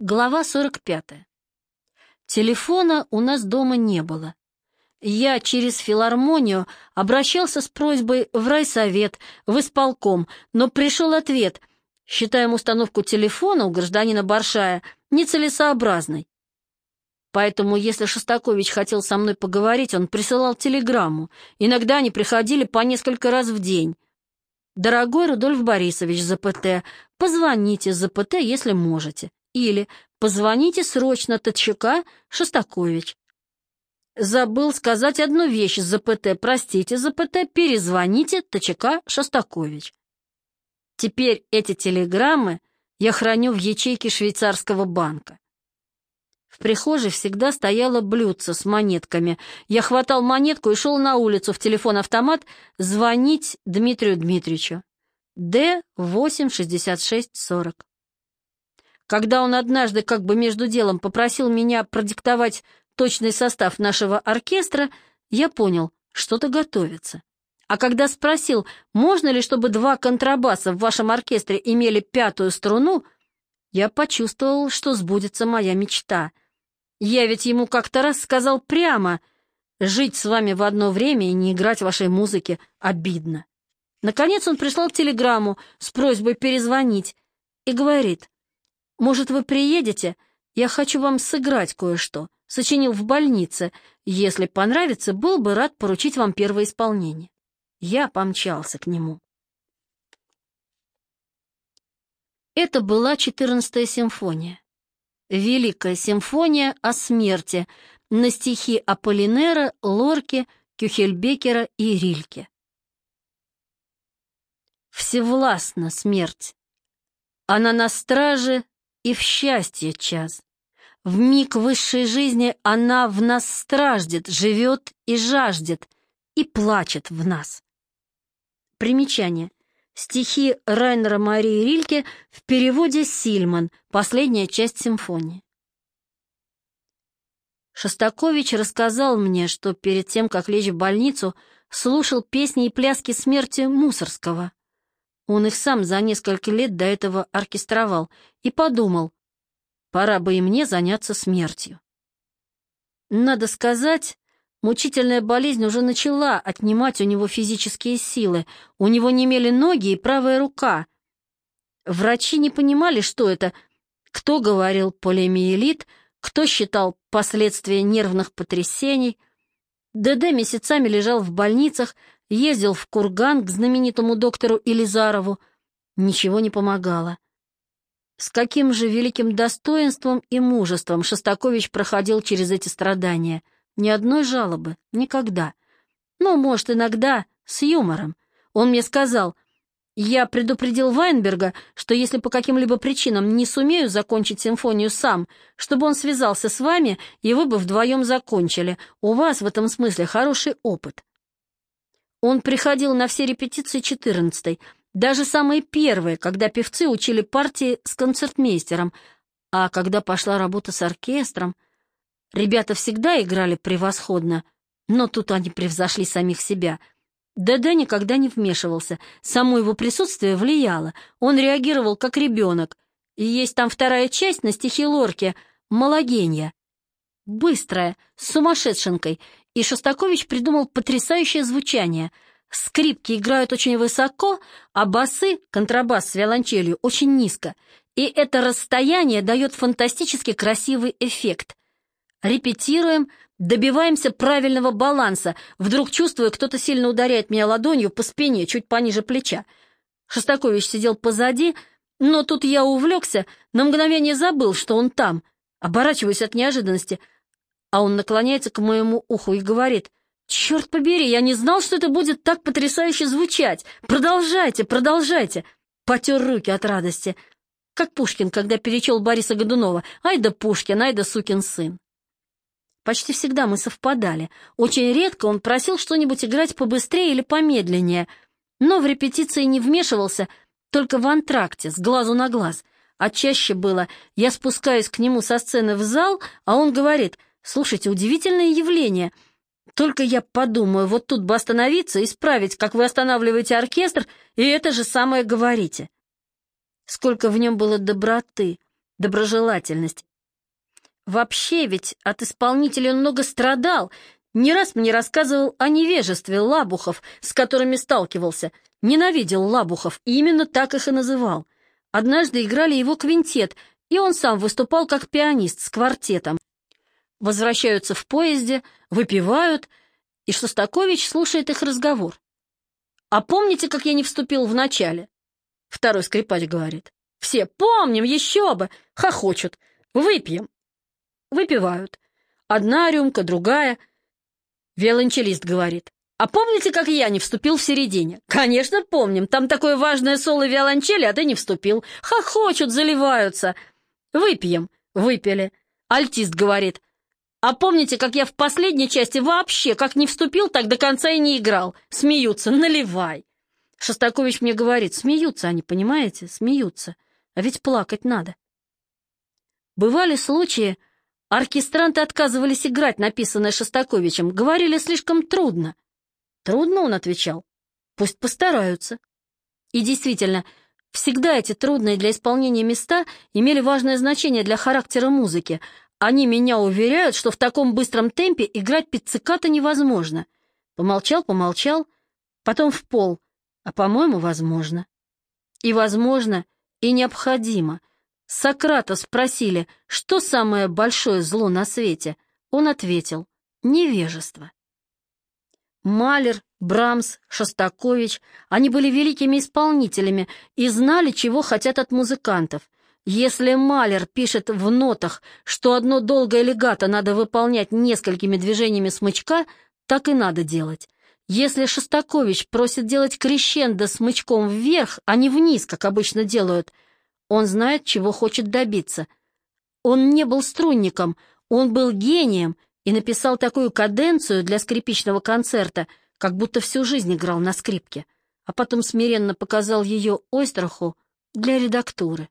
Глава 45. Телефона у нас дома не было. Я через филармонию обращался с просьбой в райсовет, в исполком, но пришел ответ. Считаем установку телефона у гражданина Баршая нецелесообразной. Поэтому, если Шостакович хотел со мной поговорить, он присылал телеграмму. Иногда они приходили по несколько раз в день. «Дорогой Рудольф Борисович ЗПТ, позвоните ЗПТ, если можете». Или «Позвоните срочно ТЧК Шостакович». Забыл сказать одну вещь ЗПТ. Простите, ЗПТ, перезвоните ТЧК Шостакович. Теперь эти телеграммы я храню в ячейке швейцарского банка. В прихожей всегда стояло блюдце с монетками. Я хватал монетку и шел на улицу в телефон-автомат звонить Дмитрию Дмитриевичу. Д-86640. Когда он однажды как бы между делом попросил меня продиктовать точный состав нашего оркестра, я понял, что-то готовится. А когда спросил, можно ли, чтобы два контрабаса в вашем оркестре имели пятую струну, я почувствовал, что сбудется моя мечта. Я ведь ему как-то раз сказал прямо, жить с вами в одно время и не играть вашей музыке обидно. Наконец он прислал телеграмму с просьбой перезвонить и говорит, «Может, вы приедете? Я хочу вам сыграть кое-что. Сочинил в больнице. Если понравится, был бы рад поручить вам первое исполнение». Я помчался к нему. Это была четырнадцатая симфония. Великая симфония о смерти на стихи Аполлинера, Лорки, Кюхельбекера и Рильке. Всевластна смерть. Она на страже и в счастье час. В миг высшей жизни она в нас страждет, живет и жаждет, и плачет в нас. Примечание. Стихи Райнера Марии Рильке в переводе Сильман, последняя часть симфонии. Шостакович рассказал мне, что перед тем, как лечь в больницу, слушал песни и пляски смерти Мусорского. Он их сам за несколько лет до этого оркестровал и подумал, пора бы и мне заняться смертью. Надо сказать, Мучительная болезнь уже начала отнимать у него физические силы. У него немели ноги и правая рука. Врачи не понимали, что это. Кто говорил полиомиелит, кто считал последствия нервных потрясений. ДД месяцами лежал в больницах, ездил в Курган к знаменитому доктору Илизарову. Ничего не помогало. С каким же великим достоинством и мужеством Шостакович проходил через эти страдания — ни одной жалобы. Никогда. Ну, может, иногда с юмором. Он мне сказал, я предупредил Вайнберга, что если по каким-либо причинам не сумею закончить симфонию сам, чтобы он связался с вами, и вы бы вдвоем закончили. У вас в этом смысле хороший опыт. Он приходил на все репетиции четырнадцатой, даже самые первые, когда певцы учили партии с концертмейстером, а когда пошла работа с оркестром — Ребята всегда играли превосходно, но тут они превзошли самих себя. ДД никогда не вмешивался, само его присутствие влияло, он реагировал как ребенок. И есть там вторая часть на стихи Лорки «Малогенья». Быстрая, с сумасшедшенкой, и Шостакович придумал потрясающее звучание. Скрипки играют очень высоко, а басы, контрабас с виолончелью, очень низко. И это расстояние дает фантастически красивый эффект. Репетируем, добиваемся правильного баланса. Вдруг чувствую, кто-то сильно ударяет меня ладонью по спине, чуть пониже плеча. Шостакович сидел позади, но тут я увлекся, на мгновение забыл, что он там. Оборачиваюсь от неожиданности, а он наклоняется к моему уху и говорит, «Черт побери, я не знал, что это будет так потрясающе звучать! Продолжайте, продолжайте!» Потер руки от радости, как Пушкин, когда перечел Бориса Годунова. «Ай да Пушкин, ай да сукин сын!» Почти всегда мы совпадали. Очень редко он просил что-нибудь играть побыстрее или помедленнее, но в репетиции не вмешивался, только в антракте, с глазу на глаз. А чаще было, я спускаюсь к нему со сцены в зал, а он говорит, «Слушайте, удивительное явление. Только я подумаю, вот тут бы остановиться, исправить, как вы останавливаете оркестр, и это же самое говорите». Сколько в нем было доброты, доброжелательность. Вообще ведь от исполнителя он много страдал, не раз мне рассказывал о невежестве лабухов, с которыми сталкивался. Ненавидел лабухов, и именно так их и называл. Однажды играли его квинтет, и он сам выступал как пианист с квартетом. Возвращаются в поезде, выпивают, и Шостакович слушает их разговор. «А помните, как я не вступил в начале?» Второй скрипач говорит. «Все помним, еще бы!» Хохочут. «Выпьем!» Выпивают. Одна рюмка, другая. Виолончелист говорит. «А помните, как я не вступил в середине?» «Конечно, помним. Там такое важное соло виолончели, а ты не вступил. Хохочут, заливаются. Выпьем». Выпили. Альтист говорит. «А помните, как я в последней части вообще как не вступил, так до конца и не играл? Смеются. Наливай». Шостакович мне говорит. Смеются они, понимаете? Смеются. А ведь плакать надо. Бывали случаи, Оркестранты отказывались играть написанное Шостаковичем, говорили слишком трудно. Трудно, он отвечал. Пусть постараются. И действительно, всегда эти трудные для исполнения места имели важное значение для характера музыки. Они меня уверяют, что в таком быстром темпе играть пицциката невозможно. Помолчал, помолчал, потом в пол. А, по-моему, возможно. И возможно, и необходимо — Сократа спросили, что самое большое зло на свете. Он ответил — невежество. Малер, Брамс, Шостакович — они были великими исполнителями и знали, чего хотят от музыкантов. Если Малер пишет в нотах, что одно долгое легато надо выполнять несколькими движениями смычка, так и надо делать. Если Шостакович просит делать крещендо смычком вверх, а не вниз, как обычно делают — он знает, чего хочет добиться. Он не был струнником, он был гением и написал такую каденцию для скрипичного концерта, как будто всю жизнь играл на скрипке, а потом смиренно показал ее Ойстраху для редактуры.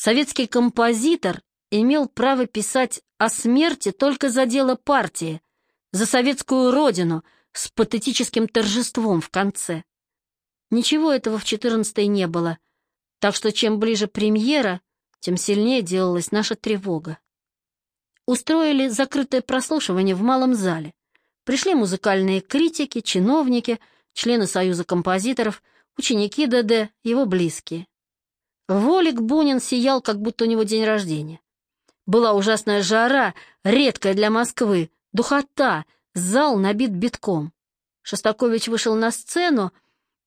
Советский композитор имел право писать о смерти только за дело партии, за советскую родину, с патетическим торжеством в конце. Ничего этого в четырнадцатой не было — так что чем ближе премьера, тем сильнее делалась наша тревога. Устроили закрытое прослушивание в малом зале. Пришли музыкальные критики, чиновники, члены Союза композиторов, ученики ДД, его близкие. Волик Бунин сиял, как будто у него день рождения. Была ужасная жара, редкая для Москвы, духота, зал набит битком. Шостакович вышел на сцену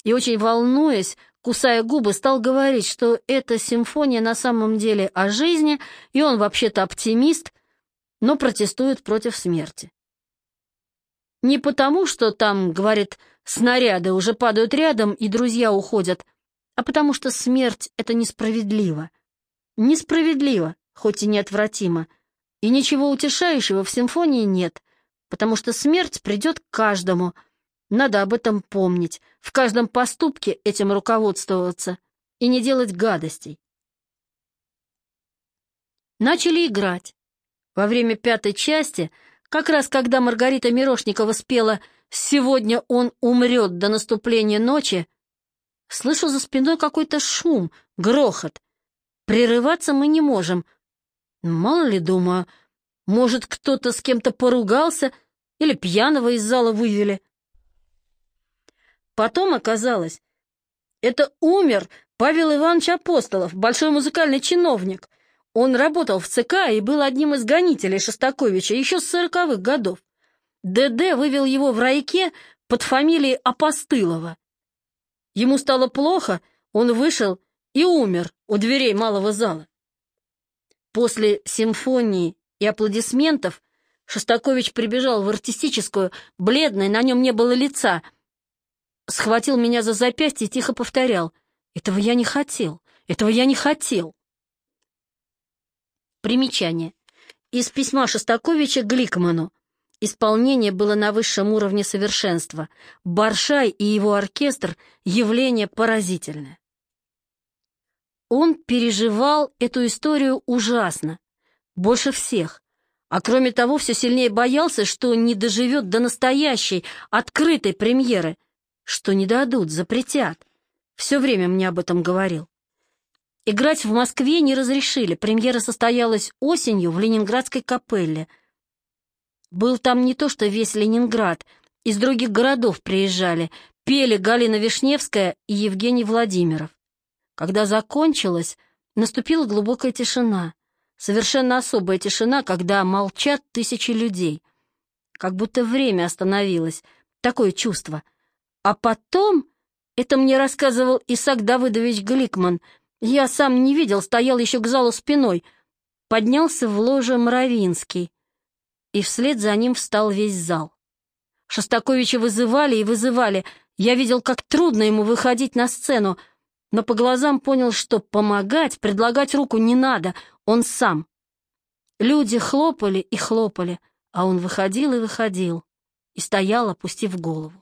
и, очень волнуясь, кусая губы, стал говорить, что эта симфония на самом деле о жизни, и он вообще-то оптимист, но протестует против смерти. Не потому, что там, говорит, снаряды уже падают рядом и друзья уходят, а потому что смерть — это несправедливо. Несправедливо, хоть и неотвратимо. И ничего утешающего в симфонии нет, потому что смерть придет к каждому — надо об этом помнить, в каждом поступке этим руководствоваться и не делать гадостей. Начали играть. Во время пятой части, как раз когда Маргарита Мирошникова спела «Сегодня он умрет до наступления ночи», слышу за спиной какой-то шум, грохот. Прерываться мы не можем. Мало ли, думаю, может, кто-то с кем-то поругался или пьяного из зала вывели. Потом оказалось, это умер Павел Иванович Апостолов, большой музыкальный чиновник. Он работал в ЦК и был одним из гонителей Шостаковича еще с сороковых годов. ДД вывел его в райке под фамилией Апостылова. Ему стало плохо, он вышел и умер у дверей малого зала. После симфонии и аплодисментов Шостакович прибежал в артистическую, бледный, на нем не было лица — схватил меня за запястье и тихо повторял. «Этого я не хотел! Этого я не хотел!» Примечание. Из письма Шостаковича Гликману. Исполнение было на высшем уровне совершенства. Баршай и его оркестр — явление поразительное. Он переживал эту историю ужасно, больше всех, а кроме того все сильнее боялся, что не доживет до настоящей, открытой премьеры — что не дадут, запретят. Все время мне об этом говорил. Играть в Москве не разрешили, премьера состоялась осенью в Ленинградской капелле. Был там не то что весь Ленинград, из других городов приезжали, пели Галина Вишневская и Евгений Владимиров. Когда закончилось, наступила глубокая тишина. Совершенно особая тишина, когда молчат тысячи людей. Как будто время остановилось. Такое чувство. А потом, это мне рассказывал Исаак Давыдович Гликман, я сам не видел, стоял еще к залу спиной, поднялся в ложе Мравинский, и вслед за ним встал весь зал. Шостаковича вызывали и вызывали. Я видел, как трудно ему выходить на сцену, но по глазам понял, что помогать, предлагать руку не надо, он сам. Люди хлопали и хлопали, а он выходил и выходил, и стоял, опустив голову.